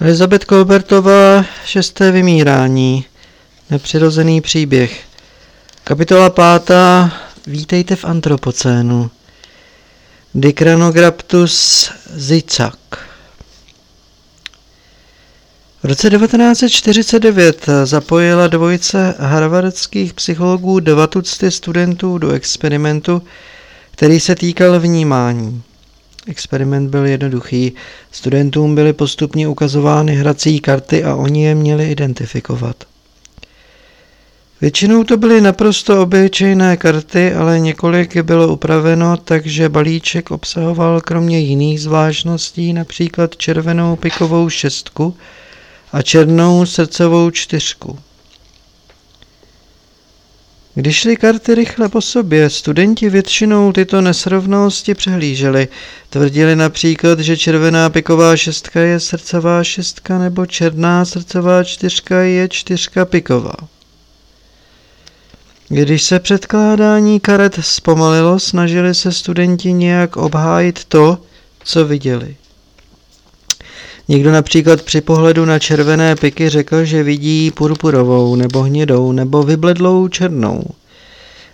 Elizabeth Kolbertová, šesté vymírání, nepřirozený příběh. Kapitola pátá, vítejte v antropocénu. Dicranograptus zicak. V roce 1949 zapojila dvojice harvardských psychologů dva tucty studentů do experimentu, který se týkal vnímání. Experiment byl jednoduchý. Studentům byly postupně ukazovány hrací karty a oni je měli identifikovat. Většinou to byly naprosto obyčejné karty, ale několik bylo upraveno, takže balíček obsahoval kromě jiných zvláštností například červenou pikovou šestku a černou srdcovou čtyřku. Když šly karty rychle po sobě, studenti většinou tyto nesrovnalosti přehlíželi. Tvrdili například, že červená piková šestka je srdcová šestka nebo černá srdcová čtyřka je čtyřka piková. Když se předkládání karet zpomalilo, snažili se studenti nějak obhájit to, co viděli. Někdo například při pohledu na červené piky řekl, že vidí purpurovou nebo hnědou nebo vybledlou černou.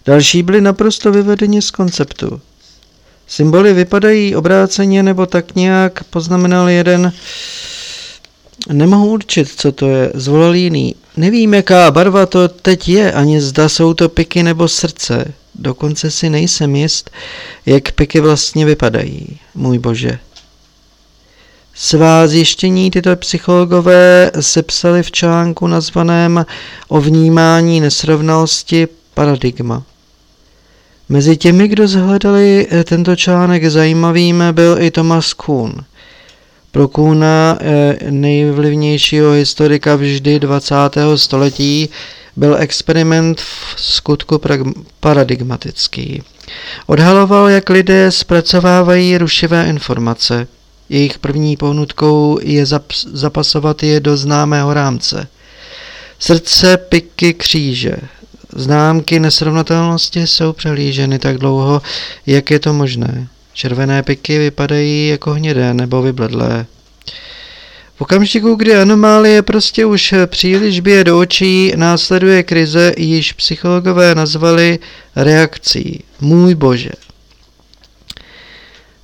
Další byli naprosto vyvedeni z konceptu. Symboly vypadají obráceně nebo tak nějak, poznamenal jeden. Nemohu určit, co to je, zvolal jiný. Nevím, jaká barva to teď je, ani zda jsou to piky nebo srdce. Dokonce si nejsem jist, jak piky vlastně vypadají. Můj bože, Svá zjištění tyto psychologové sepsali v článku nazvaném O vnímání nesrovnalosti paradigma. Mezi těmi, kdo zhledali tento článek zajímavým, byl i Thomas Kuhn. Pro Kuhna, eh, nejvlivnějšího historika vždy 20. století, byl experiment v skutku paradigmatický. Odhaloval, jak lidé zpracovávají rušivé informace – jejich první pohnutkou je zapasovat je do známého rámce. Srdce, piky, kříže. Známky nesrovnatelnosti jsou přehlíženy tak dlouho, jak je to možné. Červené piky vypadají jako hnědé nebo vybledlé. V okamžiku, kdy anomálie prostě už příliš bije do očí, následuje krize, již psychologové nazvali reakcí. Můj bože.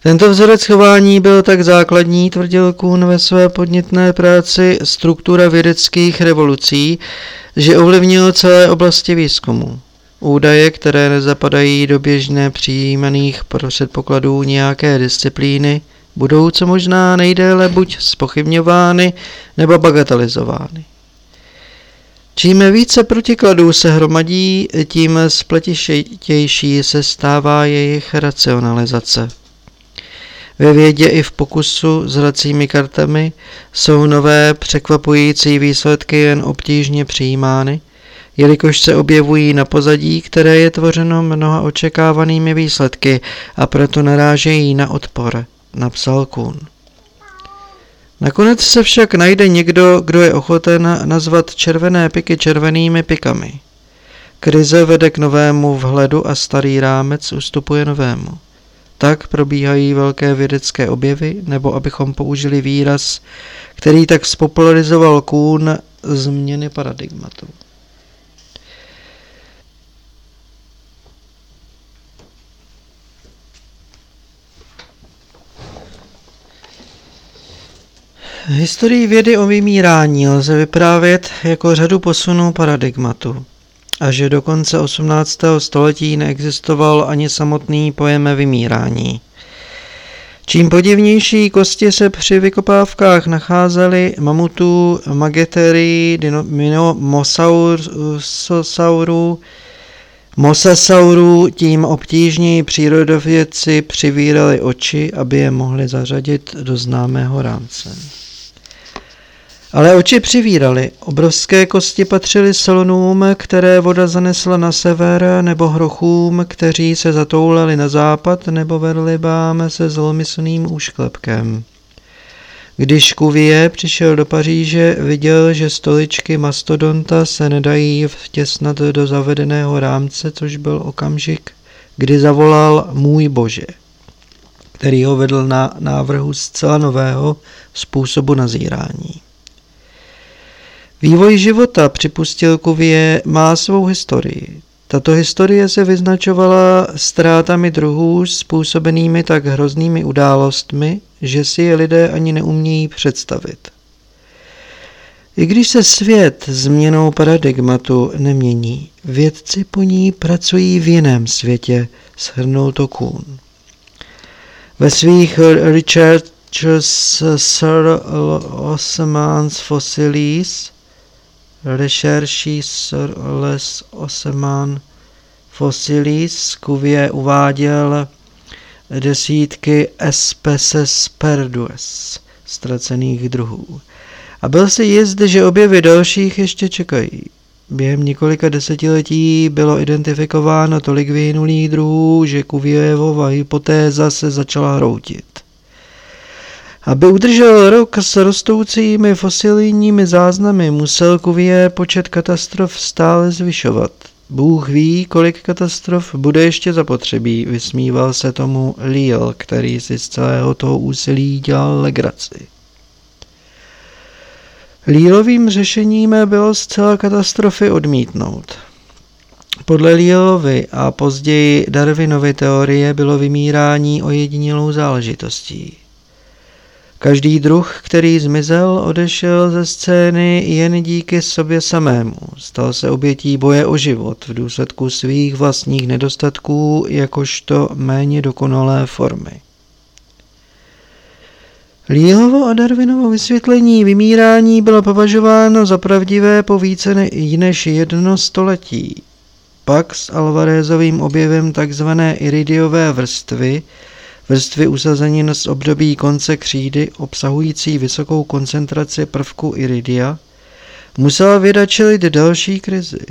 Tento vzorec chování byl tak základní, tvrdil Kuhn ve své podnětné práci Struktura vědeckých revolucí, že ovlivnil celé oblasti výzkumu. Údaje, které nezapadají do běžně přijímaných předpokladů nějaké disciplíny, budou co možná nejdéle buď spochybňovány nebo bagatelizovány. Čím více protikladů se hromadí, tím spletištější se stává jejich racionalizace. Ve vědě i v pokusu s hracími kartami jsou nové překvapující výsledky jen obtížně přijímány, jelikož se objevují na pozadí, které je tvořeno mnoha očekávanými výsledky a proto narážejí na odpor, napsal Kuhn. Nakonec se však najde někdo, kdo je ochoten nazvat červené piky červenými pikami. Krize vede k novému vhledu a starý rámec ustupuje novému. Tak probíhají velké vědecké objevy, nebo abychom použili výraz, který tak spopularizoval Kuhn, změny paradigmatu. Historii vědy o vymírání lze vyprávět jako řadu posunů paradigmatu a že do konce 18. století neexistoval ani samotný pojem vymírání. Čím podivnější kosti se při vykopávkách nacházely mamutů, magetery, mosasaurů, mosasaurů, tím obtížněji přírodovědci přivírali oči, aby je mohli zařadit do známého rámce. Ale oči přivíraly. Obrovské kosti patřily salonům, které voda zanesla na sever, nebo hrochům, kteří se zatoulali na západ, nebo verlibám se zlomyslným úšklepkem. Když Kuvie přišel do Paříže, viděl, že stoličky mastodonta se nedají vtěsnat do zavedeného rámce, což byl okamžik, kdy zavolal Můj Bože, který ho vedl na návrhu zcela nového způsobu nazírání. Vývoj života, připustil Kuvie, má svou historii. Tato historie se vyznačovala ztrátami druhů způsobenými tak hroznými událostmi, že si je lidé ani neumějí představit. I když se svět změnou paradigmatu nemění, vědci po ní pracují v jiném světě, shrnul to Kuhn. Ve svých Researches Sir Osman's Fossilies rešerší Sir Les Osman Fossilies Cuvier uváděl desítky especies perdues, ztracených druhů. A byl si jist, že objevy dalších ještě čekají. Během několika desetiletí bylo identifikováno tolik vyhynulých druhů, že Cuvierova hypotéza se začala hroutit. Aby udržel rok s rostoucími fosilními záznamy, musel Cuvier počet katastrof stále zvyšovat. Bůh ví, kolik katastrof bude ještě zapotřebí, vysmíval se tomu Lille, který si z celého toho úsilí dělal legraci. Lílovým řešením bylo zcela katastrofy odmítnout. Podle Lílovy a později Darwinovy teorie bylo vymírání ojedinělou záležitostí. Každý druh, který zmizel, odešel ze scény jen díky sobě samému. Stal se obětí boje o život v důsledku svých vlastních nedostatků jakožto méně dokonalé formy. Líhovo a Darwinovo vysvětlení vymírání bylo považováno za pravdivé po více než jedno století. Pak s Alvarezovým objevem tzv. iridiové vrstvy, vrstvy usazenin z období konce křídy obsahující vysokou koncentraci prvku iridia, musela věda čelit další krizi.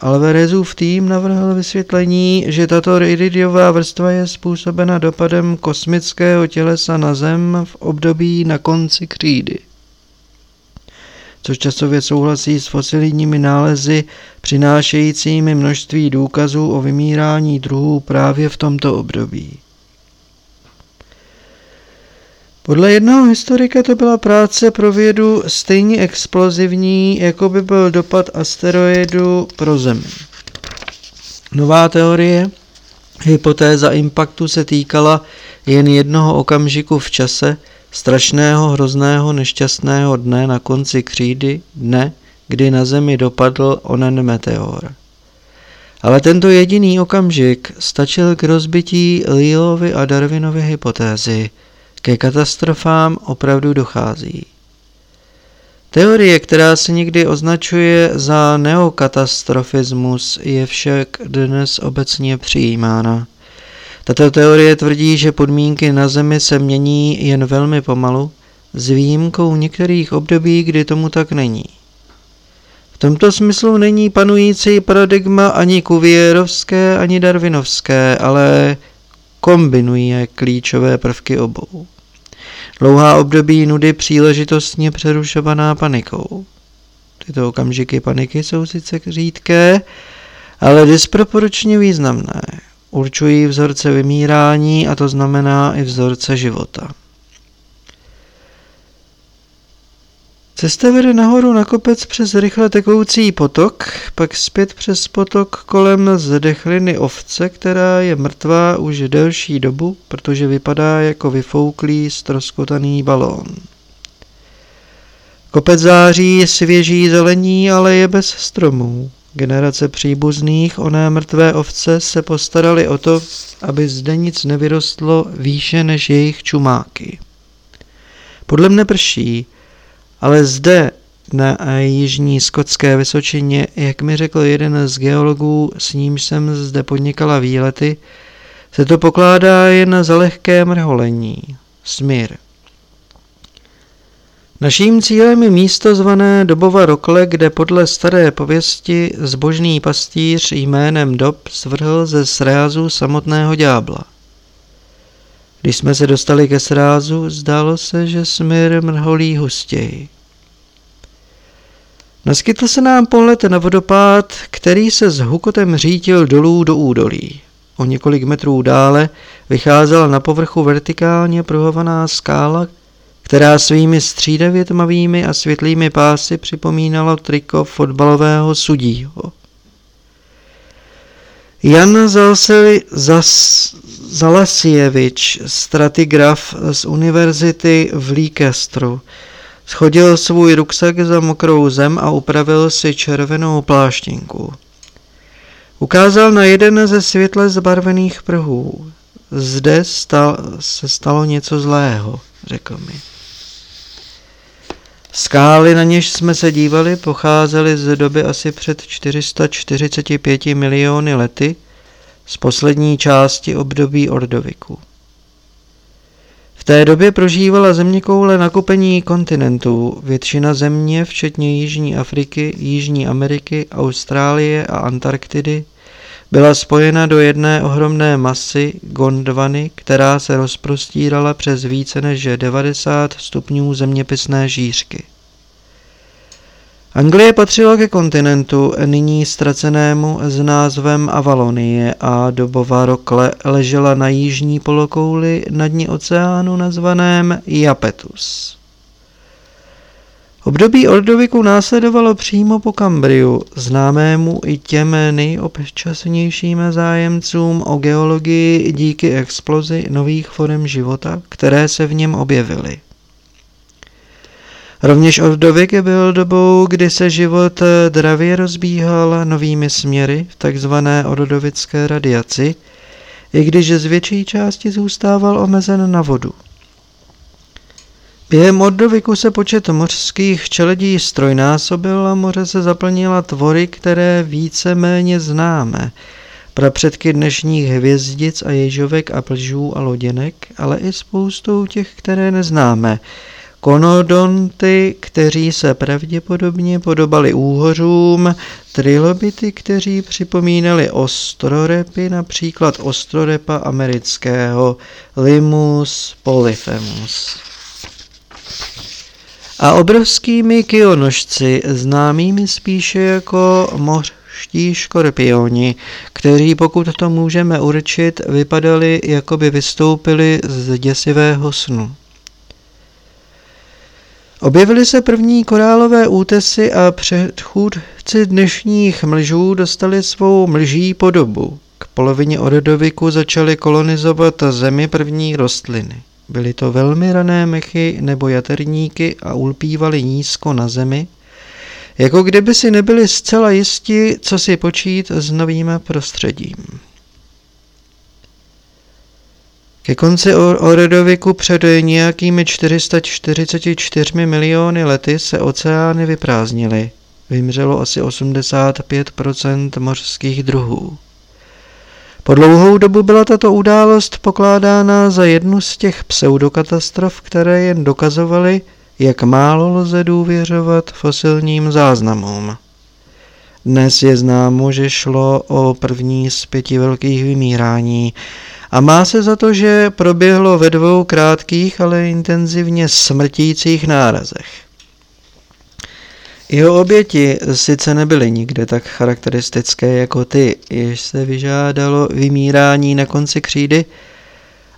Alvarezův tým navrhl vysvětlení, že tato iridiová vrstva je způsobena dopadem kosmického tělesa na Zem v období na konci křídy což časově souhlasí s fosilními nálezy přinášejícími množství důkazů o vymírání druhů právě v tomto období. Podle jednoho historika to byla práce pro vědu stejně explozivní, jako by byl dopad asteroidu pro Zemi. Nová teorie, hypotéza impaktu se týkala jen jednoho okamžiku v čase, strašného, hrozného, nešťastného dne na konci křídy, dne, kdy na Zemi dopadl onen meteor. Ale tento jediný okamžik stačil k rozbití Lilovy a Darwinovy hypotézy – ke katastrofám opravdu dochází. Teorie, která se někdy označuje za neokatastrofismus, je však dnes obecně přijímána. Tato teorie tvrdí, že podmínky na Zemi se mění jen velmi pomalu, s výjimkou některých období, kdy tomu tak není. V tomto smyslu není panující paradigma ani kuviérovské, ani darwinovské, ale kombinuje klíčové prvky obou. Dlouhá období nudy příležitostně přerušovaná panikou. Tyto okamžiky paniky jsou sice řídké, ale disproporčně významné. Určují vzorce vymírání a to znamená i vzorce života. Cesta vede nahoru na kopec přes rychle tekoucí potok, pak zpět přes potok kolem zdechliny ovce, která je mrtvá už delší dobu, protože vypadá jako vyfouklý stroskotaný balón. Kopec září svěží zelení, ale je bez stromů. Generace příbuzných oné mrtvé ovce se postarali o to, aby zde nic nevyrostlo výše než jejich čumáky. Podle mne prší, ale zde na jižní skotské Vysočině, jak mi řekl jeden z geologů, s nímž jsem zde podnikala výlety, se to pokládá jen za lehké mrholení. Smír. Naším cílem je místo zvané Dobova Rokle, kde podle staré pověsti zbožný pastýř jménem Dob svrhl ze srázu samotného ďábla. Když jsme se dostali ke srázu, zdálo se, že smír mrholí hustěji. Naskytl se nám pohled na vodopád, který se s hukotem řítil dolů do údolí. O několik metrů dále vycházela na povrchu vertikálně pruhovaná skála, která svými střídavě tmavými a světlými pásy připomínala triko fotbalového sudího. Jan Zalseli, stratigraf z univerzity v Líkestru, schodil svůj ruksak za mokrou zem a upravil si červenou pláštinku. Ukázal na jeden ze světle zbarvených prhů. Zde stal, se stalo něco zlého, řekl mi. Skály, na něž jsme se dívali, pocházely z doby asi před 445 miliony lety, z poslední části období Ordoviku. V té době prožívala zeměkoule nakupení kontinentů, většina země, včetně Jižní Afriky, Jižní Ameriky, Austrálie a Antarktidy, byla spojena do jedné ohromné masy Gondvany, která se rozprostírala přes více než 90 stupňů zeměpisné žířky. Anglie patřila ke kontinentu, nyní ztracenému s názvem Avalonie a dobová rokle ležela na jižní polokouli na dní oceánu nazvaném Japetus. Období Ordoviku následovalo přímo po Kambriu, známému i těm nejobčasnějším zájemcům o geologii díky explozi nových forem života, které se v něm objevily. Rovněž Ordovík byl dobou, kdy se život dravě rozbíhal novými směry v takzvané ordovické radiaci, i když z větší části zůstával omezen na vodu. Během Ordoviku se počet mořských čeledí strojnásobil a moře se zaplnila tvory, které více méně známe. Prapředky dnešních hvězdic a ježovek a plžů a loděnek, ale i spoustou těch, které neznáme. Konodonty, kteří se pravděpodobně podobali úhořům, trilobity, kteří připomínali ostrorepy, například ostrorepa amerického Limus polyphemus a obrovskými kionožci, známými spíše jako mořští škorpioni, kteří, pokud to můžeme určit, vypadali, jako by vystoupili z děsivého snu. Objevily se první korálové útesy a předchůdci dnešních mlžů dostali svou mlží podobu. K polovině orodoviku začaly kolonizovat zemi první rostliny. Byly to velmi rané mechy nebo jaterníky a ulpívali nízko na zemi, jako kdyby si nebyli zcela jisti, co si počít s novým prostředím. Ke konci Oredoviku před nějakými 444 miliony lety se oceány vyprázdnily. Vymřelo asi 85% mořských druhů. Po dlouhou dobu byla tato událost pokládána za jednu z těch pseudokatastrof, které jen dokazovaly, jak málo lze důvěřovat fosilním záznamům. Dnes je známo, že šlo o první z pěti velkých vymírání a má se za to, že proběhlo ve dvou krátkých, ale intenzivně smrtících nárazech. Jeho oběti sice nebyly nikde tak charakteristické jako ty, jež se vyžádalo vymírání na konci křídy,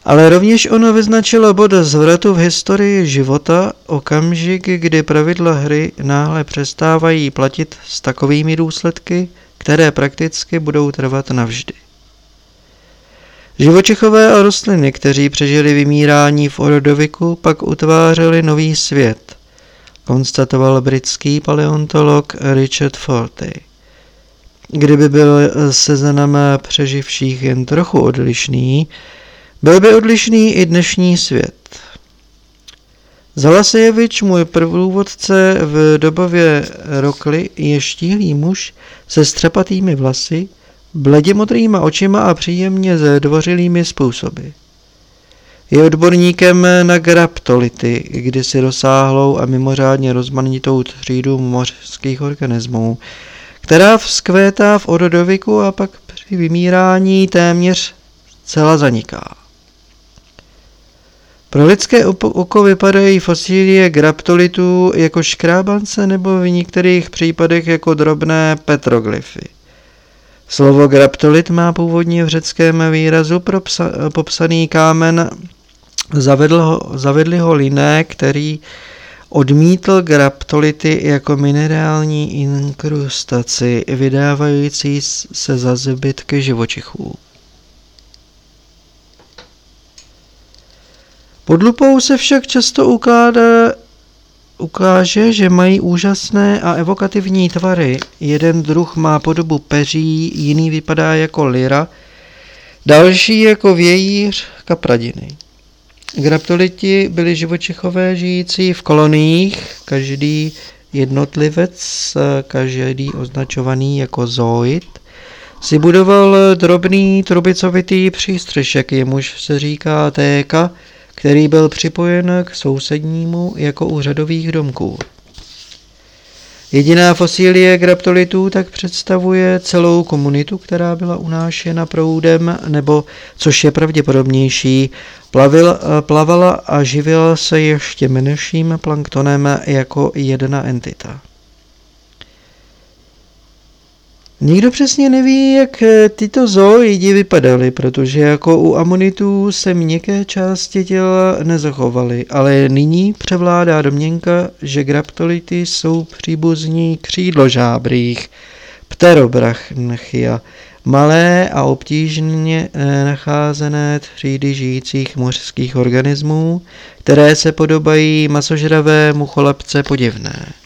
ale rovněž ono vyznačilo bod zvratu v historii života, okamžik, kdy pravidla hry náhle přestávají platit s takovými důsledky, které prakticky budou trvat navždy. Živočichové a rostliny, kteří přežili vymírání v Orodoviku, pak utvářeli nový svět – konstatoval britský paleontolog Richard Fortey. Kdyby byl seznam přeživších jen trochu odlišný, byl by odlišný i dnešní svět. Zalasejevič, můj průvodce v dobově Rokly, je štíhlý muž se střepatými vlasy, bledě modrýma očima a příjemně zdvořilými způsoby. Je odborníkem na graptolity, kdysi rozsáhlou a mimořádně rozmanitou třídu mořských organismů, která vzkvétá v orodoviku a pak při vymírání téměř celá zaniká. Pro lidské oko vypadají fosílie graptolitů jako škrábance nebo v některých případech jako drobné petroglyfy. Slovo graptolit má původně v řeckém výrazu pro psa, popsaný kámen Zavedl ho, zavedli ho Liné, který odmítl graptolity jako minerální inkrustaci vydávající se za zbytky živočichů. Pod lupou se však často ukládá, ukáže, že mají úžasné a evokativní tvary. Jeden druh má podobu peří, jiný vypadá jako lira, další jako vějíř kapradiny. Graptoliti byli živočichové žijící v koloniích, každý jednotlivec, každý označovaný jako zoid, si budoval drobný trubicovitý přístřešek, jemuž se říká téka, který byl připojen k sousednímu jako u řadových domků. Jediná fosílie graptolitů tak představuje celou komunitu, která byla unášena proudem, nebo, což je pravděpodobnější, plavil, plavala a živila se ještě menším planktonem jako jedna entita. Nikdo přesně neví, jak eh, tyto zooidi vypadaly, protože jako u amonitů se měkké části těla nezachovaly, ale nyní převládá domněnka, že graptolity jsou příbuzní křídložábrých, pterobrachia, malé a obtížně eh, nacházené třídy žijících mořských organismů, které se podobají masožravému cholapce podivné.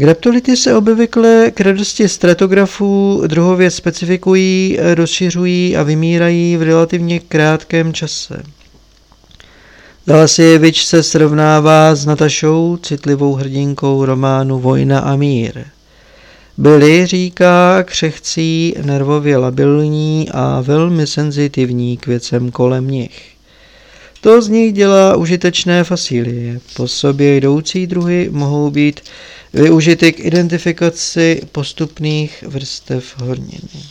Graptolity se obvykle k radosti stratografů druhově specifikují, rozšiřují a vymírají v relativně krátkém čase. Zalasjevič se srovnává s Natašou, citlivou hrdinkou románu Vojna a mír. Byli, říká, křehcí, nervově labilní a velmi senzitivní k věcem kolem nich. To z nich dělá užitečné fasílie. Po sobě jdoucí druhy mohou být využity k identifikaci postupných vrstev horniny.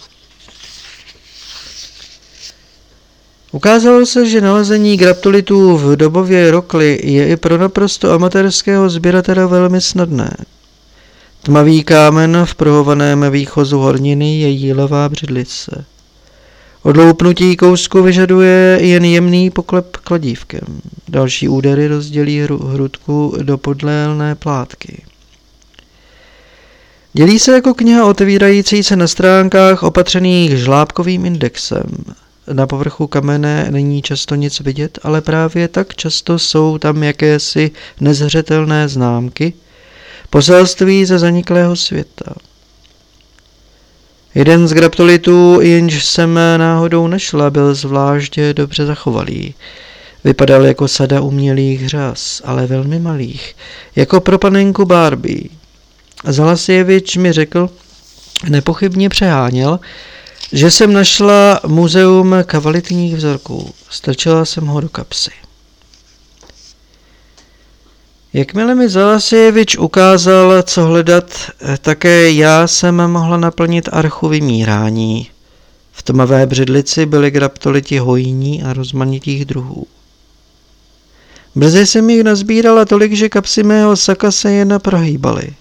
Ukázalo se, že nalezení graptolitů v dobově rokly je i pro naprosto amatérského sběratele velmi snadné. Tmavý kámen v prohovaném výchozu horniny je jílová břidlice. Odloupnutí kousku vyžaduje jen jemný poklep kladívkem. Další údery rozdělí hrudku do podlélné plátky. Dělí se jako kniha otevírající se na stránkách opatřených žlábkovým indexem. Na povrchu kamene není často nic vidět, ale právě tak často jsou tam jakési nezřetelné známky, poselství ze zaniklého světa. Jeden z graptolitů, jenž jsem náhodou našla, byl zvláště dobře zachovalý. Vypadal jako sada umělých řas, ale velmi malých, jako pro panenku Barbie. Zalasjevič mi řekl, nepochybně přeháněl, že jsem našla muzeum kvalitních vzorků. Strčila jsem ho do kapsy. Jakmile mi Zalasjevič ukázal, co hledat, také já jsem mohla naplnit archu vymírání. V tmavé břidlici byly graptoliti hojní a rozmanitých druhů. Brzy jsem jich nazbírala tolik, že kapsy mého saka se jen prohýbaly.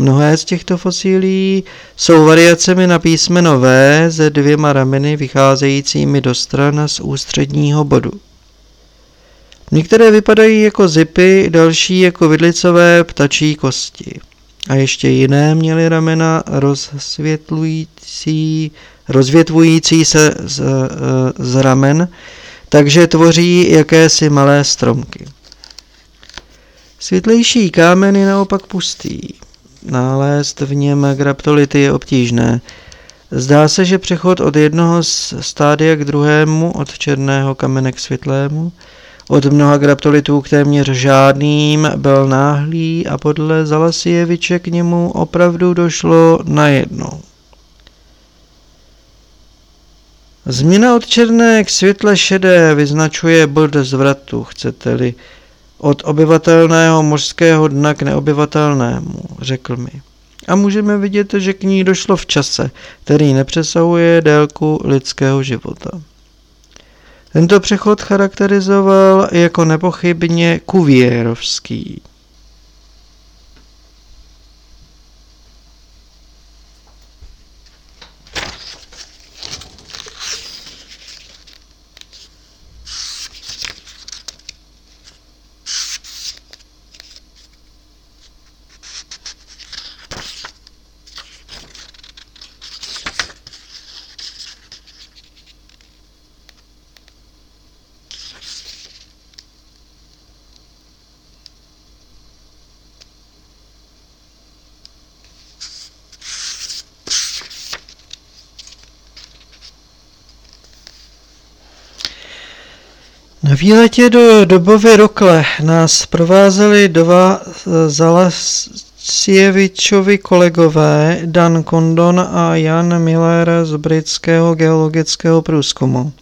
Mnohé z těchto fosílí jsou variacemi na písmeno V se dvěma rameny vycházejícími do stran z ústředního bodu. Některé vypadají jako zipy, další jako vidlicové ptačí kosti. A ještě jiné měly ramena rozsvětlující, rozvětvující se z, z ramen, takže tvoří jakési malé stromky. Světlejší kámen je naopak pustý. Nalézt v něm graptolity je obtížné. Zdá se, že přechod od jednoho stádia k druhému, od černého kamene k světlému, od mnoha graptolitů k téměř žádným byl náhlý a podle Zalasieviče k němu opravdu došlo najednou. Změna od černé k světle šedé vyznačuje bod zvratu, chcete-li, od obyvatelného mořského dna k neobyvatelnému, řekl mi. A můžeme vidět, že k ní došlo v čase, který nepřesahuje délku lidského života. Tento přechod charakterizoval jako nepochybně kuvěrovský. Na výletě do dobovy Rokle nás provázeli dva Zalasjevičovi kolegové Dan Condon a Jan Miller z britského geologického průzkumu.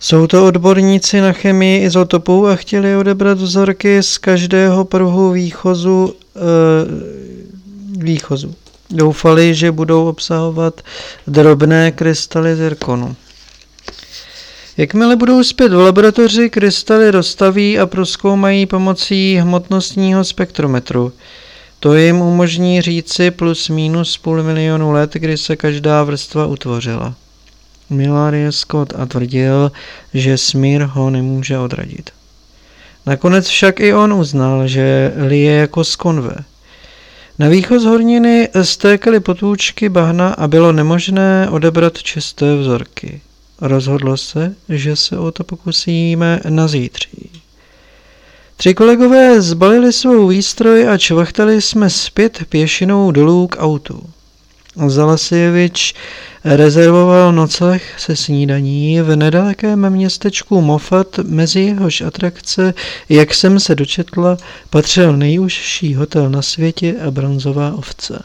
Jsou to odborníci na chemii izotopů a chtěli odebrat vzorky z každého pruhu výchozu, e, výchozu. Doufali, že budou obsahovat drobné krystaly zirkonu. Jakmile budou zpět v laboratoři, krystaly rozstaví a proskoumají pomocí hmotnostního spektrometru. To jim umožní říci plus minus půl milionu let, kdy se každá vrstva utvořila. Milarie Scott a tvrdil, že smír ho nemůže odradit. Nakonec však i on uznal, že lije jako z konve. Na východ z horniny stékaly potůčky bahna a bylo nemožné odebrat čisté vzorky. Rozhodlo se, že se o to pokusíme na zítří. Tři kolegové zbalili svou výstroj a čvachtali jsme zpět pěšinou dolů k autu. Zalasjevič rezervoval nocleh se snídaní v nedalekém městečku Moffat, mezi jehož atrakce, jak jsem se dočetla, patřil nejužší hotel na světě a bronzová ovce.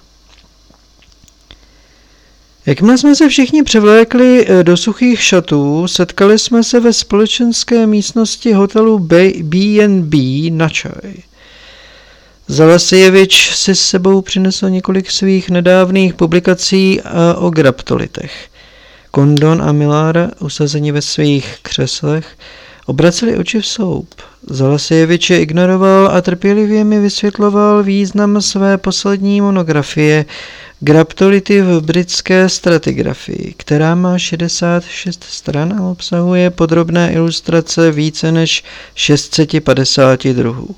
Jakmile jsme se všichni převlékli eh, do suchých šatů, setkali jsme se ve společenské místnosti hotelu B&B na čaj. Zalasijevič si s sebou přinesl několik svých nedávných publikací eh, o graptolitech. Kondon a Milára, usazeni ve svých křeslech, obraceli oči v sloup. Zalasijevič je ignoroval a trpělivě mi vysvětloval význam své poslední monografie Graptolity v britské stratigrafii, která má 66 stran a obsahuje podrobné ilustrace více než 650 druhů.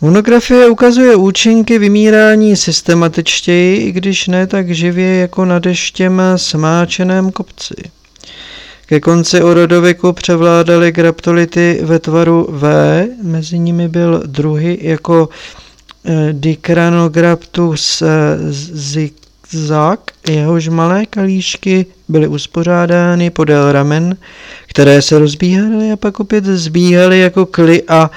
Monografie ukazuje účinky vymírání systematičtěji, i když ne tak živě jako na deštěm smáčeném kopci. Ke konci orodověku převládaly graptolity ve tvaru V, mezi nimi byl druhy jako Eh, Dicranograptus eh, zigzag, jehož malé kalíšky byly uspořádány podél ramen, které se rozbíhaly a pak opět zbíhaly jako kly a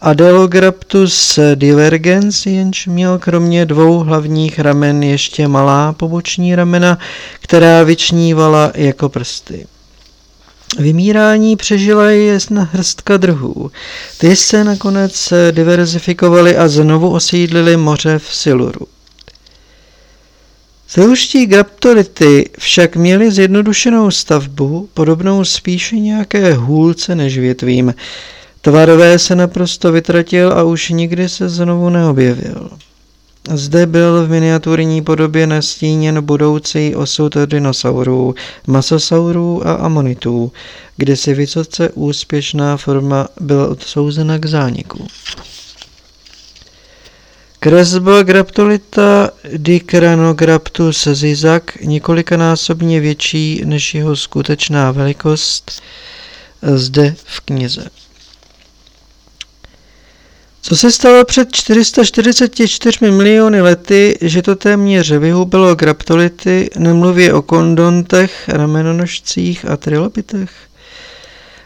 Adelograptus divergens, jenž měl kromě dvou hlavních ramen ještě malá poboční ramena, která vyčnívala jako prsty. Vymírání přežila jen hrstka druhů. Ty se nakonec diverzifikovaly a znovu osídlili moře v Siluru. Zeluští graptolity však měly zjednodušenou stavbu, podobnou spíše nějaké hůlce než větvím. Tvarové se naprosto vytratil a už nikdy se znovu neobjevil. Zde byl v miniaturní podobě nastíněn budoucí osud dinosaurů, masosaurů a amonitů, kde si vysoce úspěšná forma byla odsouzena k zániku. Kresba graptolita Dicranograptus zizak několikanásobně větší než jeho skutečná velikost zde v knize. Co se stalo před 444 miliony lety, že to téměř vyhubilo graptolity, nemluvě o kondontech, ramenonožcích a trilobitech?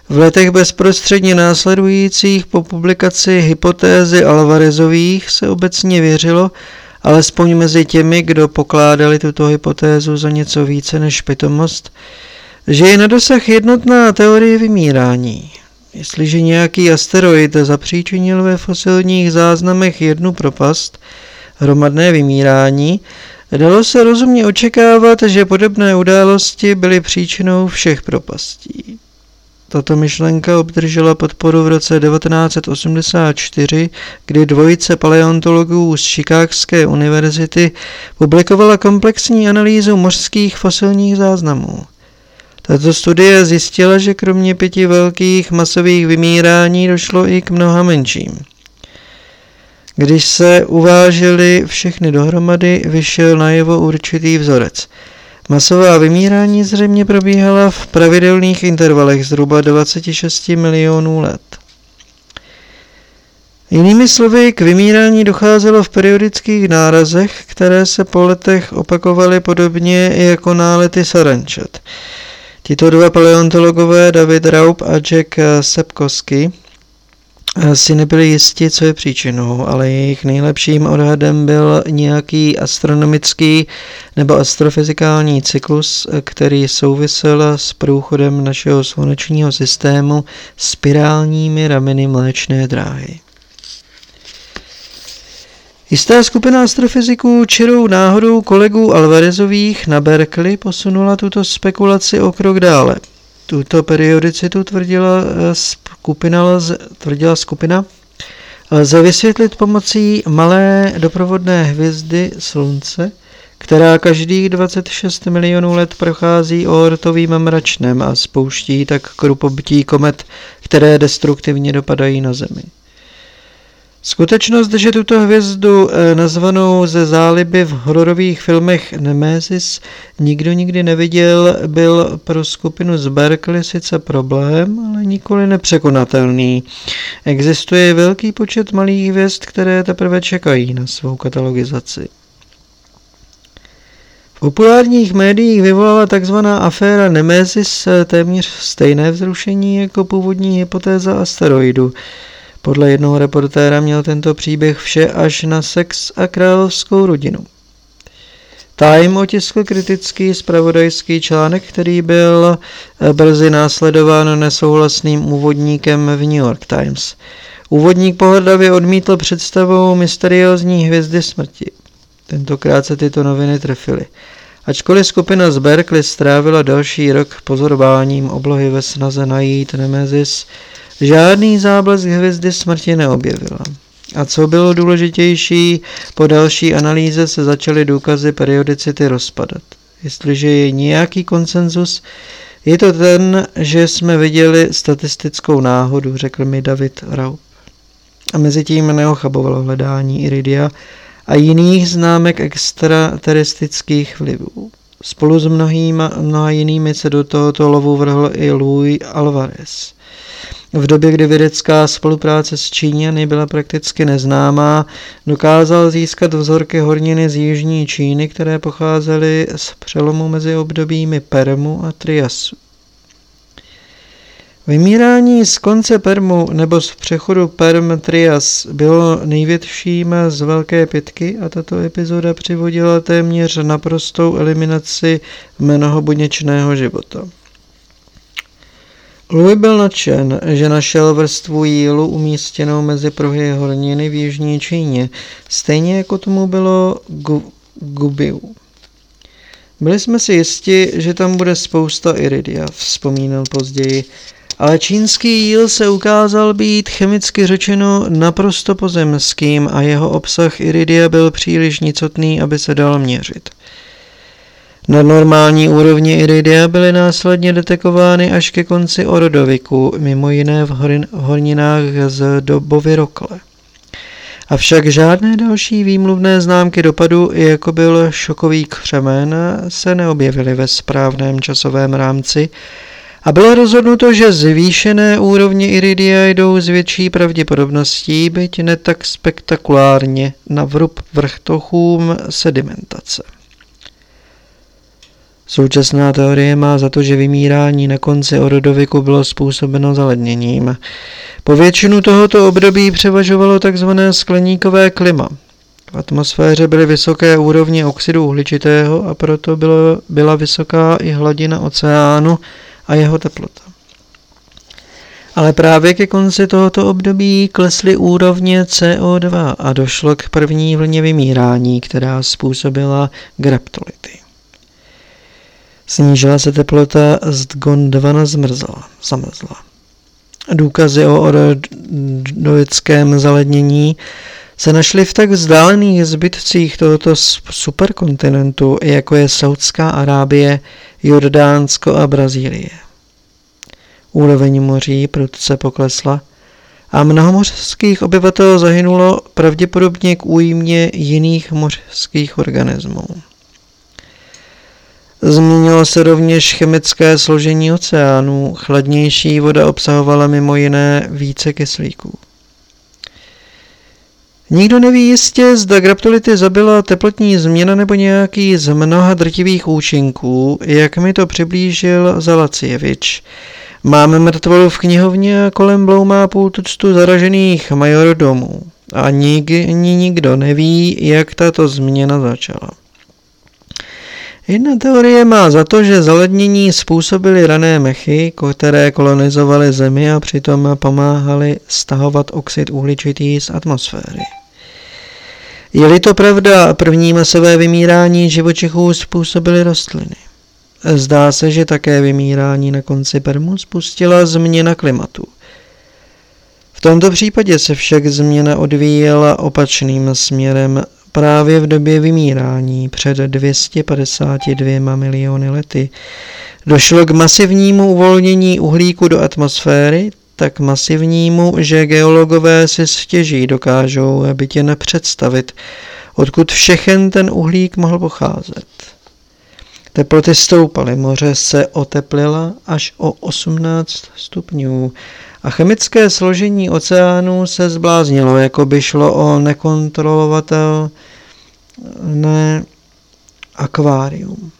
V letech bezprostředně následujících po publikaci hypotézy Alvarezových se obecně věřilo, alespoň mezi těmi, kdo pokládali tuto hypotézu za něco více než pitomost, že je na dosah jednotná teorie vymírání. Jestliže nějaký asteroid zapříčinil ve fosilních záznamech jednu propast, hromadné vymírání, dalo se rozumně očekávat, že podobné události byly příčinou všech propastí. Tato myšlenka obdržela podporu v roce 1984, kdy dvojice paleontologů z Chicagské univerzity publikovala komplexní analýzu mořských fosilních záznamů. Tato studie zjistila, že kromě pěti velkých masových vymírání došlo i k mnoha menším. Když se uvážili všechny dohromady, vyšel najevo určitý vzorec. Masová vymírání zřejmě probíhala v pravidelných intervalech zhruba 26 milionů let. Jinými slovy, k vymírání docházelo v periodických nárazech, které se po letech opakovaly podobně jako nálety sarančat. Tito dva paleontologové, David Raub a Jack Sepkosky, si nebyli jisti, co je příčinou, ale jejich nejlepším odhadem byl nějaký astronomický nebo astrofyzikální cyklus, který souvisel s průchodem našeho slunečního systému spirálními rameny mléčné dráhy. Jistá skupina astrofyziků čirou náhodou kolegů Alvarezových na Berkeley posunula tuto spekulaci o krok dále. Tuto periodicitu tvrdila eh, skupina, tvrdila skupina lze vysvětlit pomocí malé doprovodné hvězdy Slunce, která každých 26 milionů let prochází oortovým mračnem a spouští tak krupobtí komet, které destruktivně dopadají na Zemi. Skutečnost, že tuto hvězdu eh, nazvanou ze záliby v hororových filmech Nemesis nikdo nikdy neviděl, byl pro skupinu z Berkeley sice problém, ale nikoli nepřekonatelný. Existuje velký počet malých hvězd, které teprve čekají na svou katalogizaci. V populárních médiích vyvolala tzv. aféra Nemesis eh, téměř stejné vzrušení jako původní hypotéza asteroidu. Podle jednoho reportéra měl tento příběh vše až na sex a královskou rodinu. Time otiskl kritický spravodajský článek, který byl eh, brzy následován nesouhlasným úvodníkem v New York Times. Úvodník pohrdavě odmítl představou mysteriózní hvězdy smrti. Tentokrát se tyto noviny trefily. Ačkoliv skupina z Berkeley strávila další rok pozorováním oblohy ve snaze najít Nemezis, Žádný záblesk hvězdy smrti neobjevila. A co bylo důležitější, po další analýze se začaly důkazy periodicity rozpadat. Jestliže je nějaký konsenzus, je to ten, že jsme viděli statistickou náhodu, řekl mi David Raup. A mezi tím neochabovalo hledání iridia a jiných známek extrateristických vlivů. Spolu s mnohýma, mnoha jinými se do tohoto lovu vrhl i Louis Alvarez. V době, kdy vědecká spolupráce s Číňany byla prakticky neznámá, dokázal získat vzorky horniny z jižní Číny, které pocházely z přelomu mezi obdobími Permu a Triasu. Vymírání z konce Permu nebo z přechodu Perm-Trias bylo největším z Velké pětky a tato epizoda přivodila téměř naprostou eliminaci mnohobuněčného života. Louis byl nadšen, že našel vrstvu jílu umístěnou mezi pruhy horniny v jižní Číně, stejně jako tomu bylo gu- Gubiu. Byli jsme si jisti, že tam bude spousta iridia, vzpomínal později, ale čínský jíl se ukázal být chemicky řečeno naprosto pozemským a jeho obsah iridia byl příliš nicotný, aby se dal měřit. Na normální úrovni iridia byly následně detekovány až ke konci orodoviku, mimo jiné v horninách z doby Rokle. Avšak žádné další výmluvné známky dopadu, jako byl šokový křemen, se neobjevily ve správném časovém rámci a bylo rozhodnuto, že zvýšené úrovně iridia jdou s větší pravděpodobností, byť ne tak spektakulárně, na vrub vrchtochům sedimentace. Současná teorie má za to, že vymírání na konci orodoviku bylo způsobeno zaledněním. Po většinu tohoto období převažovalo tzv. skleníkové klima. V atmosféře byly vysoké úrovně oxidu uhličitého a proto bylo, byla vysoká i hladina oceánu a jeho teplota. Ale právě ke konci tohoto období klesly úrovně CO2 a došlo k první vlně vymírání, která způsobila graptolity. Snížila se teplota z Gondwana zmrzla, zamrzla. Důkazy o orodovickém zalednění se našly v tak vzdálených zbytcích tohoto superkontinentu, jako je Saudská Arábie, Jordánsko a Brazílie. Úroveň moří prudce poklesla a mnoho mořských obyvatel zahynulo pravděpodobně k újmě jiných mořských organismů. Změnilo se rovněž chemické složení oceánů, chladnější voda obsahovala mimo jiné více kyslíků. Nikdo neví jistě, zda graptolity zabila teplotní změna nebo nějaký z mnoha drtivých účinků, jak mi to přiblížil Zalacievič. Máme mrtvolu v knihovně a kolem bloumá půl tuctu zaražených majordomů. A nikdy nikdo neví, jak tato změna začala. Jedna teorie má za to, že zalednění způsobily rané mechy, které kolonizovaly Zemi a přitom pomáhaly stahovat oxid uhličitý z atmosféry. Je-li to pravda, první masové vymírání živočichů způsobily rostliny. Zdá se, že také vymírání na konci Permu spustila změna klimatu. V tomto případě se však změna odvíjela opačným směrem právě v době vymírání před 252 miliony lety. Došlo k masivnímu uvolnění uhlíku do atmosféry, tak masivnímu, že geologové si stěží dokážou bytě nepředstavit, odkud všechen ten uhlík mohl pocházet. Teploty stoupaly, moře se oteplila až o 18 stupňů a chemické složení oceánu se zbláznilo, jako by šlo o nekontrolovatelné akvárium.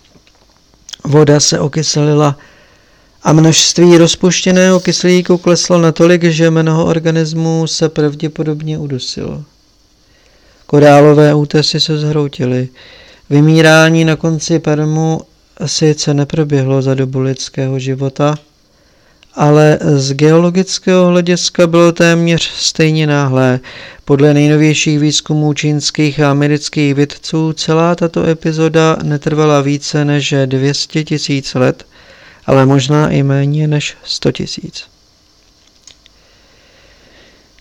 Voda se okyselila a množství rozpuštěného kyslíku kleslo natolik, že mnoho organismů se pravděpodobně udusilo. Korálové útesy se zhroutily. Vymírání na konci Permu sice neproběhlo za dobu lidského života, ale z geologického hlediska bylo téměř stejně náhlé. Podle nejnovějších výzkumů čínských a amerických vědců celá tato epizoda netrvala více než 200 tisíc let, ale možná i méně než 100 tisíc.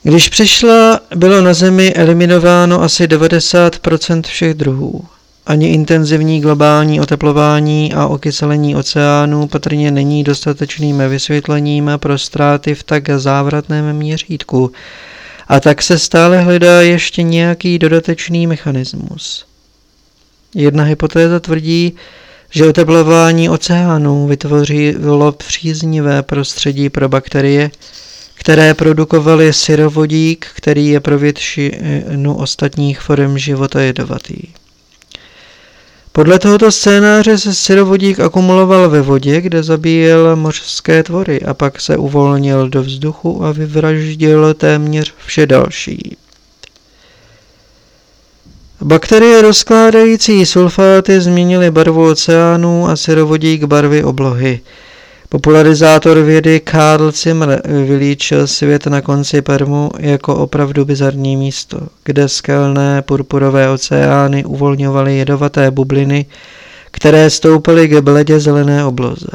Když přišla, bylo na Zemi eliminováno asi 90% všech druhů. Ani intenzivní globální oteplování a okyselení oceánů patrně není dostatečným vysvětlením pro ztráty v tak závratném měřítku. A tak se stále hledá ještě nějaký dodatečný mechanismus. Jedna hypotéza tvrdí, že oteplování oceánů vytvořilo příznivé prostředí pro bakterie, které produkovaly syrovodík, který je pro většinu ostatních forem života jedovatý. Podle tohoto scénáře se syrovodík akumuloval ve vodě, kde zabíjel mořské tvory a pak se uvolnil do vzduchu a vyvraždil téměř vše další. Bakterie rozkládající sulfáty změnily barvu oceánů a syrovodík barvy oblohy. Popularizátor vědy Karl Zimmer vylíčil svět na konci Permu jako opravdu bizarní místo, kde skelné purpurové oceány uvolňovaly jedovaté bubliny, které stoupaly k bledě zelené obloze.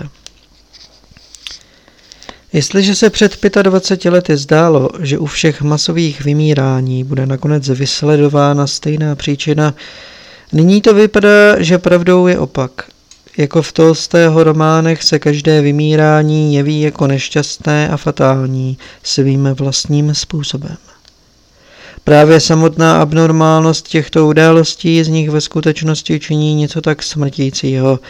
Jestliže se před 25 lety zdálo, že u všech masových vymírání bude nakonec vysledována stejná příčina, nyní to vypadá, že pravdou je opak. Jako v Tolstého románech se každé vymírání jeví jako nešťastné a fatální svým vlastním způsobem. Právě samotná abnormálnost těchto událostí z nich ve skutečnosti činí něco tak smrtícího.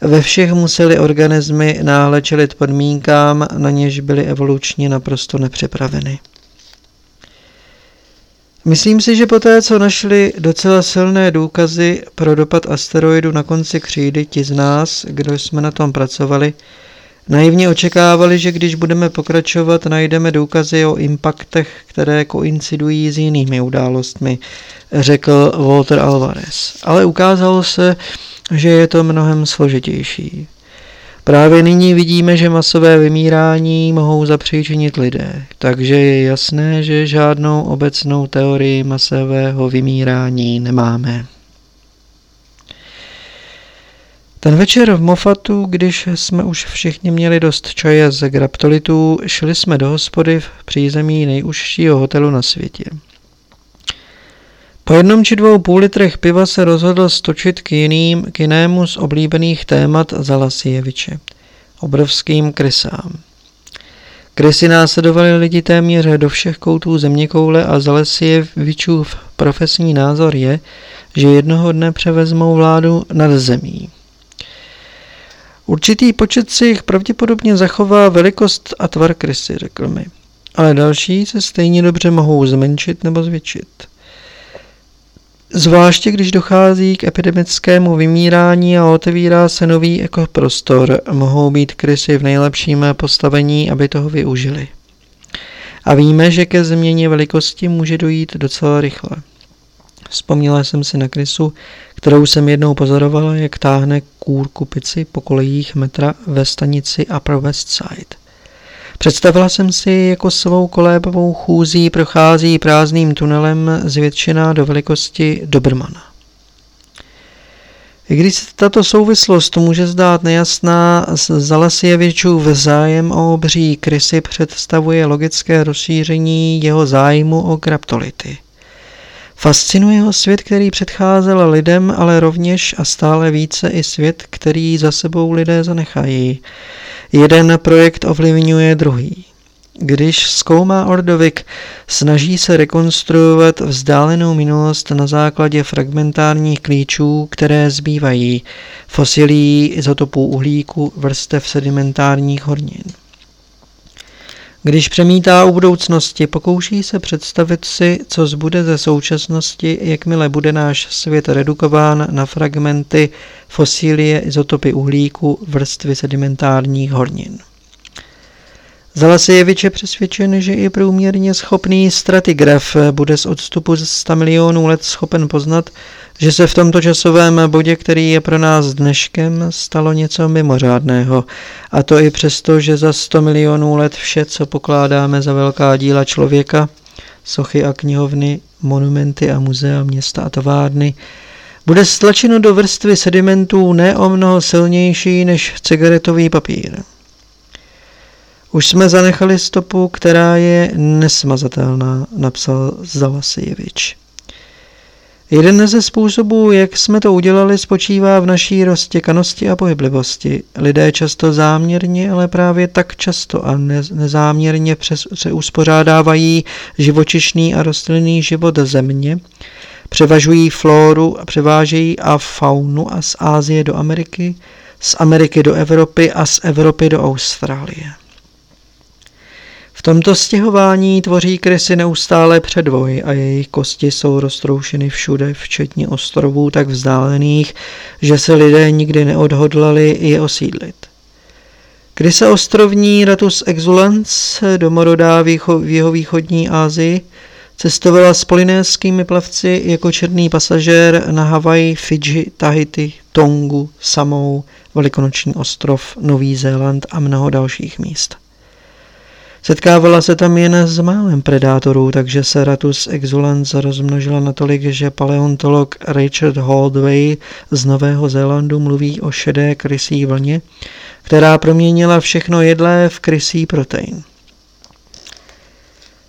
Ve všech museli organismy náhle čelit podmínkám, na něž byly evolučně naprosto nepřipraveny. Myslím si, že poté, co našli docela silné důkazy pro dopad asteroidu na konci křídy, ti z nás, kdo jsme na tom pracovali, naivně očekávali, že když budeme pokračovat, najdeme důkazy o impaktech, které koincidují s jinými událostmi, řekl Walter Alvarez. Ale ukázalo se, že je to mnohem složitější. Právě nyní vidíme, že masové vymírání mohou zapříčinit lidé, takže je jasné, že žádnou obecnou teorii masového vymírání nemáme. Ten večer v Mofatu, když jsme už všichni měli dost čaje z graptolitů, šli jsme do hospody v přízemí nejužšího hotelu na světě. Po jednom či dvou půl litrech piva se rozhodl stočit k, jiným, k jinému z oblíbených témat Zalasieviče, obrovským krysám. Krysy následovali lidi téměř do všech koutů zeměkoule a Zalesievičův profesní názor je, že jednoho dne převezmou vládu nad zemí. Určitý počet si jich pravděpodobně zachová velikost a tvar krysy, řekl mi. Ale další se stejně dobře mohou zmenšit nebo zvětšit. Zvláště když dochází k epidemickému vymírání a otevírá se nový ekoprostor, mohou být krysy v nejlepším postavení, aby toho využili. A víme, že ke změně velikosti může dojít docela rychle. Vzpomněla jsem si na krysu, kterou jsem jednou pozorovala, jak táhne kůr kupici po kolejích metra ve stanici Upper West Side. Představila jsem si, jako svou kolébovou chůzí prochází prázdným tunelem zvětšená do velikosti Dobrmana. I když tato souvislost může zdát nejasná, Zalasjevičův zájem o obří krysy představuje logické rozšíření jeho zájmu o kraptolity. Fascinuje ho svět, který předcházel lidem, ale rovněž a stále více i svět, který za sebou lidé zanechají. Jeden projekt ovlivňuje druhý. Když zkoumá Ordovik, snaží se rekonstruovat vzdálenou minulost na základě fragmentárních klíčů, které zbývají, fosilí izotopů uhlíku, vrstev sedimentárních hornin. Když přemítá u budoucnosti, pokouší se představit si, co zbude ze současnosti, jakmile bude náš svět redukován na fragmenty fosílie izotopy uhlíku vrstvy sedimentárních hornin. Zalasejevič je přesvědčen, že i průměrně schopný stratigraf bude z odstupu z 100 milionů let schopen poznat, že se v tomto časovém bodě, který je pro nás dneškem, stalo něco mimořádného. A to i přesto, že za 100 milionů let vše, co pokládáme za velká díla člověka, sochy a knihovny, monumenty a muzea, města a továrny, bude stlačeno do vrstvy sedimentů ne o mnoho silnější než cigaretový papír. Už jsme zanechali stopu, která je nesmazatelná, napsal Zavasijevič. Jeden ze způsobů, jak jsme to udělali, spočívá v naší roztěkanosti a pohyblivosti. Lidé často záměrně, ale právě tak často a nezáměrně přes, se uspořádávají živočišný a rostlinný život země, převažují flóru a převážejí a faunu a z Ázie do Ameriky, z Ameriky do Evropy a z Evropy do Austrálie. Tomto stěhování tvoří krysy neustále předvoj a jejich kosti jsou roztroušeny všude, včetně ostrovů tak vzdálených, že se lidé nikdy neodhodlali je osídlit. Krysa ostrovní Ratus exulans, domorodá v jeho východní Asii, cestovala s polinéskými plavci jako černý pasažér na Havaj, Fidži, Tahiti, Tongu, Samou, Velikonoční ostrov, Nový Zéland a mnoho dalších míst. Setkávala se tam jen s málem predátorů, takže se Ratus exulans rozmnožila natolik, že paleontolog Richard Holdway z Nového Zélandu mluví o šedé krysí vlně, která proměnila všechno jedlé v krysí protein.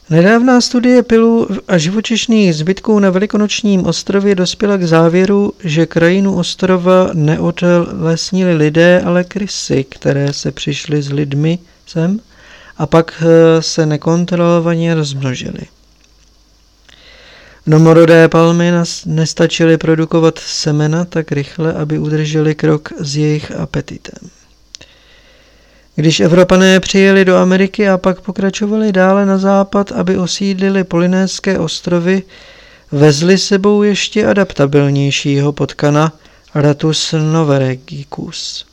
Nedávná studie pilů a živočišných zbytků na Velikonočním ostrově dospěla k závěru, že krajinu ostrova neodlesnili lidé, ale krysy, které se přišly s lidmi sem – a pak eh, se nekontrolovaně rozmnožily. Domorodé palmy nestačily produkovat semena tak rychle, aby udrželi krok s jejich apetitem. Když Evropané přijeli do Ameriky a pak pokračovali dále na západ, aby osídlili Polynéské ostrovy, vezli sebou ještě adaptabilnějšího potkana Ratus noveregicus.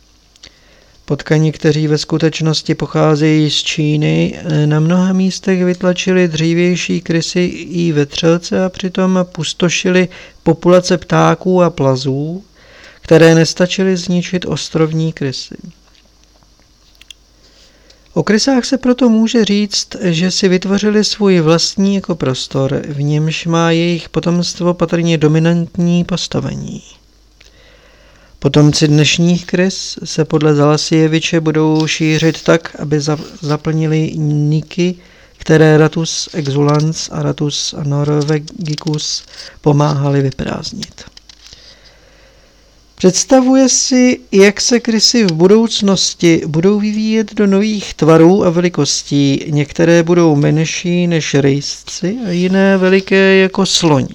Potkani, kteří ve skutečnosti pocházejí z Číny, na mnoha místech vytlačili dřívější krysy i vetřelce a přitom pustošili populace ptáků a plazů, které nestačily zničit ostrovní krysy. O krysách se proto může říct, že si vytvořili svůj vlastní jako prostor, v němž má jejich potomstvo patrně dominantní postavení. Potomci dnešních krys se podle Zalasieviče budou šířit tak, aby zaplnili niky, které Ratus exulans a Ratus norvegicus pomáhali vyprázdnit. Představuje si, jak se krysy v budoucnosti budou vyvíjet do nových tvarů a velikostí. Některé budou menší než rejsci a jiné veliké jako sloni.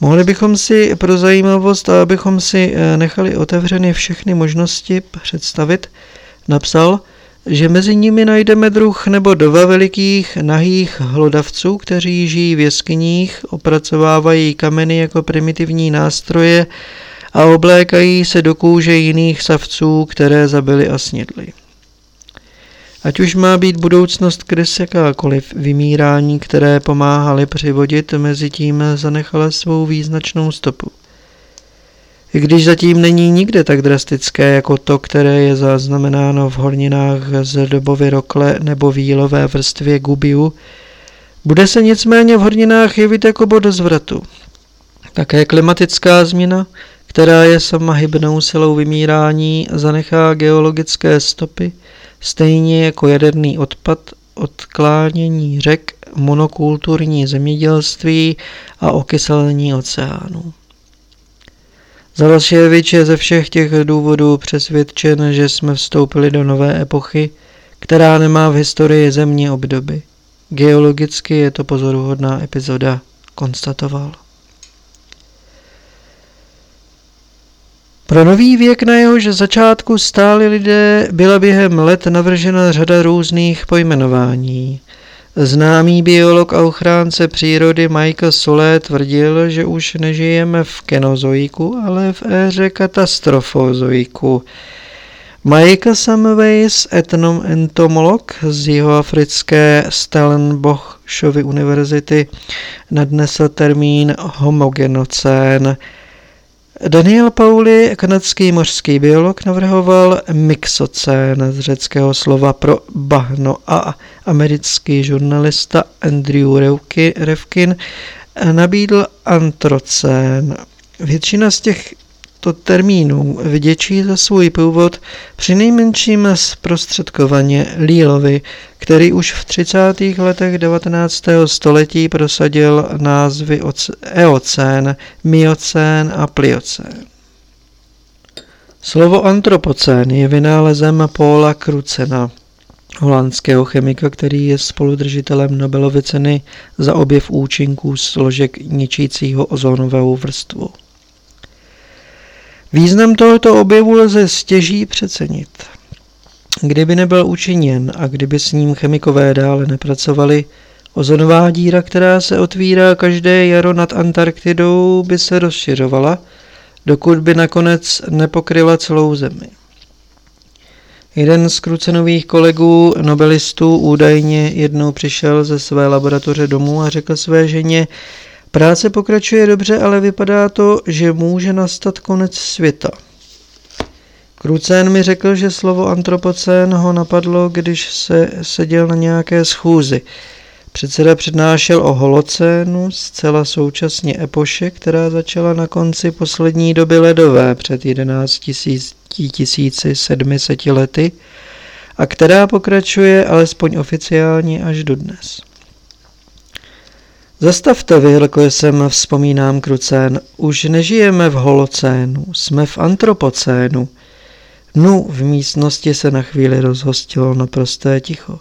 Mohli bychom si pro zajímavost a abychom si eh, nechali otevřeny všechny možnosti představit, napsal, že mezi nimi najdeme druh nebo dva velikých nahých hlodavců, kteří žijí v jeskyních, opracovávají kameny jako primitivní nástroje a oblékají se do kůže jiných savců, které zabili a snědli. Ať už má být budoucnost krys jakákoliv, vymírání, které pomáhali přivodit, mezi tím zanechala svou význačnou stopu. I když zatím není nikde tak drastické jako to, které je zaznamenáno v horninách z dobovy Rokle nebo výlové vrstvě Gubiu, bude se nicméně v horninách jevit jako bod zvratu. Také klimatická změna, která je sama hybnou silou vymírání, zanechá geologické stopy, stejně jako jaderný odpad, odklánění řek, monokulturní zemědělství a okyselení oceánů. Zalaševič je ze všech těch důvodů přesvědčen, že jsme vstoupili do nové epochy, která nemá v historii země obdoby. Geologicky je to pozoruhodná epizoda, konstatoval. Pro nový věk, na jehož začátku stáli lidé, byla během let navržena řada různých pojmenování. Známý biolog a ochránce přírody Michael Solé tvrdil, že už nežijeme v kenozoiku, ale v éře katastrofozoiku. Michael Samways, etnom entomolog z jihoafrické Stellenboschovy univerzity, nadnesl termín homogenocén – Daniel Pauli, kanadský mořský biolog, navrhoval mixocén z řeckého slova pro bahno a americký žurnalista Andrew Revkin nabídl antrocén. Většina z těch to termínů vděčí za svůj původ při nejmenším zprostředkovaně Lílovi, který už v 30. letech 19. století prosadil názvy eocén, miocén a pliocén. Slovo antropocén je vynálezem Paula Krucena, holandského chemika, který je spoludržitelem Nobelovy ceny za objev účinků složek ničícího ozónovou vrstvu. Význam tohoto objevu lze stěží přecenit. Kdyby nebyl učiněn a kdyby s ním chemikové dále nepracovali, ozonová díra, která se otvírá každé jaro nad Antarktidou, by se rozšiřovala, dokud by nakonec nepokryla celou zemi. Jeden z Krucenových kolegů, nobelistů, údajně jednou přišel ze své laboratoře domů a řekl své ženě, Práce pokračuje dobře, ale vypadá to, že může nastat konec světa. Krucén mi řekl, že slovo antropocén ho napadlo, když se seděl na nějaké schůzi. Předseda přednášel o holocénu, zcela současně epoše, která začala na konci poslední doby ledové před 11 700 lety a která pokračuje alespoň oficiálně až do dnes. Zastavte, vyhlkl jsem, vzpomínám krucén, už nežijeme v holocénu, jsme v antropocénu. Nu, v místnosti se na chvíli rozhostilo naprosté ticho.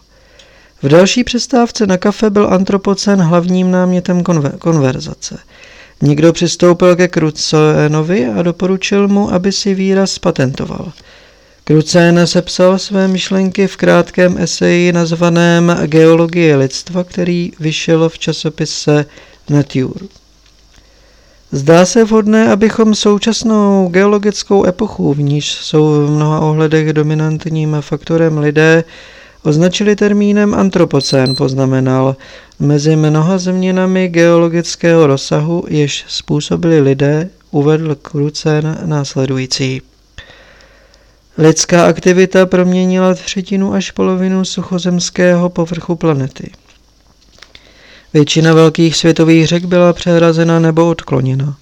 V další přestávce na kafe byl antropocén hlavním námětem konver- konverzace. Někdo přistoupil ke Krucénovi a doporučil mu, aby si výraz patentoval – Krucén sepsal své myšlenky v krátkém eseji nazvaném Geologie lidstva, který vyšel v časopise Nature. Zdá se vhodné, abychom současnou geologickou epochu, v níž jsou v mnoha ohledech dominantním faktorem lidé, označili termínem antropocén, poznamenal mezi mnoha změnami geologického rozsahu, jež způsobili lidé, uvedl Krucén následující. Lidská aktivita proměnila třetinu až polovinu suchozemského povrchu planety. Většina velkých světových řek byla přehrazena nebo odkloněna.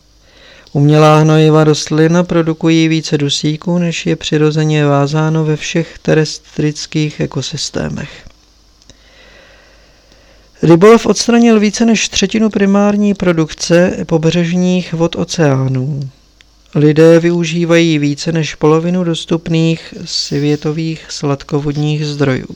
Umělá hnojiva rostlin produkují více dusíků, než je přirozeně vázáno ve všech terestrických ekosystémech. Rybolov odstranil více než třetinu primární produkce pobřežních vod oceánů. Lidé využívají více než polovinu dostupných světových sladkovodních zdrojů.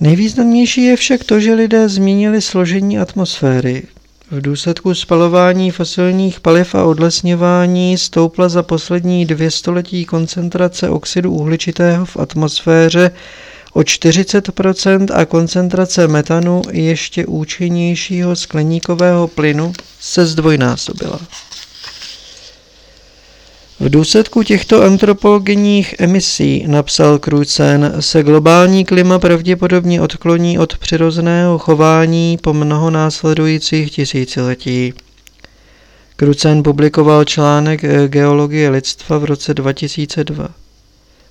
Nejvýznamnější je však to, že lidé změnili složení atmosféry. V důsledku spalování fosilních paliv a odlesňování stoupla za poslední dvě století koncentrace oxidu uhličitého v atmosféře o 40% a koncentrace metanu ještě účinnějšího skleníkového plynu se zdvojnásobila. V důsledku těchto antropogenních emisí, napsal Krucen, se globální klima pravděpodobně odkloní od přirozeného chování po mnoho následujících tisíciletí. Krucen publikoval článek Geologie lidstva v roce 2002.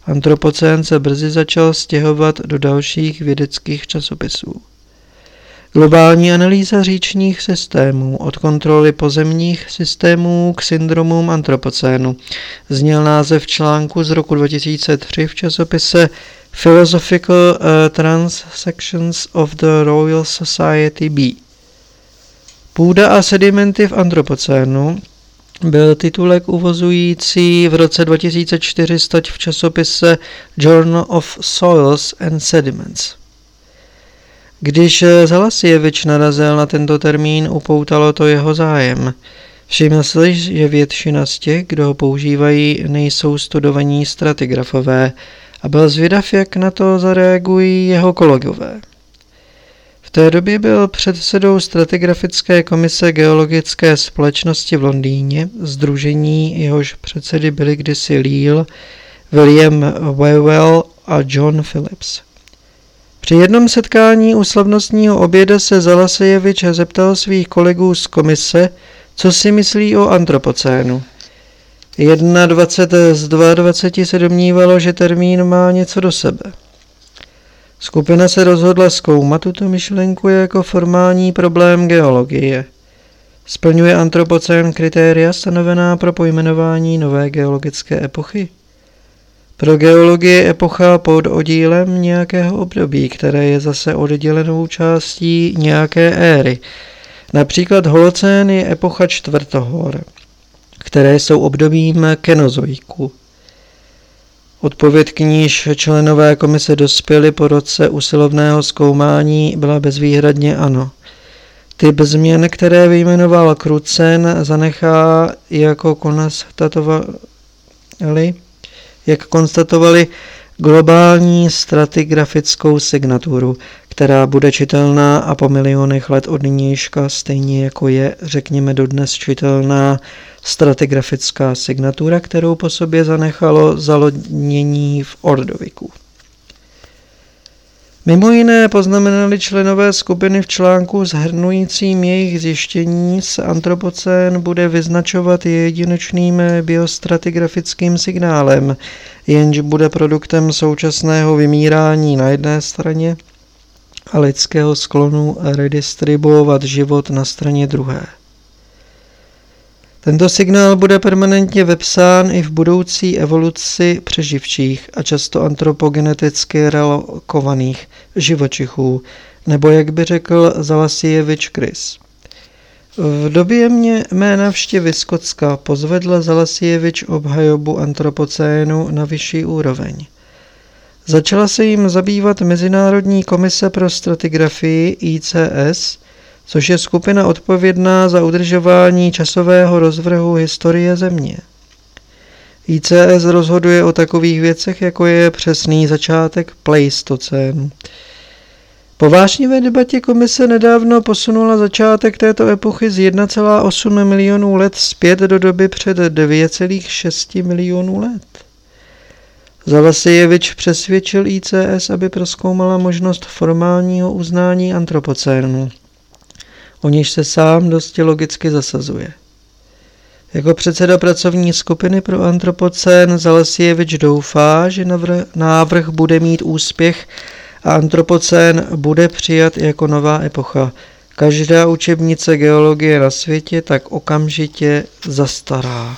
Antropocén se brzy začal stěhovat do dalších vědeckých časopisů. Globální analýza říčních systémů od kontroly pozemních systémů k syndromům antropocénu zněl název článku z roku 2003 v časopise Philosophical uh, Transactions of the Royal Society B. Půda a sedimenty v antropocénu byl titulek uvozující v roce 2004 stať v časopise Journal of Soils and Sediments. Když Zalasievič narazil na tento termín, upoutalo to jeho zájem. Všiml si, že většina z těch, kdo ho používají, nejsou studovaní stratigrafové a byl zvědav, jak na to zareagují jeho kolegové. Té době byl předsedou stratigrafické komise geologické společnosti v Londýně, združení jehož předsedy byli kdysi Leal, William Wewell a John Phillips. Při jednom setkání u slavnostního oběda se Zalasejevič zeptal svých kolegů z komise, co si myslí o antropocénu. 21 z 22 se domnívalo, že termín má něco do sebe. Skupina se rozhodla zkoumat tuto myšlenku jako formální problém geologie. Splňuje antropocén kritéria stanovená pro pojmenování nové geologické epochy? Pro geologii epocha pod oddílem nějakého období, které je zase oddělenou částí nějaké éry. Například holocén je epocha čtvrtohor, které jsou obdobím kenozoiku. Odpověď k níž členové komise dospěli po roce usilovného zkoumání byla bezvýhradně ano. Typ změn, které vyjmenoval Krucen, zanechá jako konstatovali jak konstatovali, globální stratigrafickou signaturu, která bude čitelná a po milionech let od nynějška, stejně jako je, řekněme, dodnes čitelná stratigrafická signatura, kterou po sobě zanechalo zalodnění v Ordoviku. Mimo jiné poznamenali členové skupiny v článku zhrnujícím jejich zjištění se antropocén bude vyznačovat jedinečným biostratigrafickým signálem, jenž bude produktem současného vymírání na jedné straně a lidského sklonu redistribuovat život na straně druhé. Tento signál bude permanentně vepsán i v budoucí evoluci přeživčích a často antropogeneticky relokovaných živočichů, nebo jak by řekl Zalasievič Chris. V době mě mé navštěvy z Kocka pozvedl Zalasievič obhajobu antropocénu na vyšší úroveň. Začala se jim zabývat Mezinárodní komise pro stratigrafii ICS – což je skupina odpovědná za udržování časového rozvrhu historie Země. ICS rozhoduje o takových věcech, jako je přesný začátek Pleistocénu. Po vášnivé debatě komise nedávno posunula začátek této epochy z 1,8 milionů let zpět do doby před 2,6 milionů let. Zavasijevič přesvědčil ICS, aby proskoumala možnost formálního uznání antropocénu o níž se sám dosti logicky zasazuje. Jako předseda pracovní skupiny pro antropocén Zalesievič doufá, že návrh bude mít úspěch a antropocén bude přijat jako nová epocha. Každá učebnice geologie na světě tak okamžitě zastará.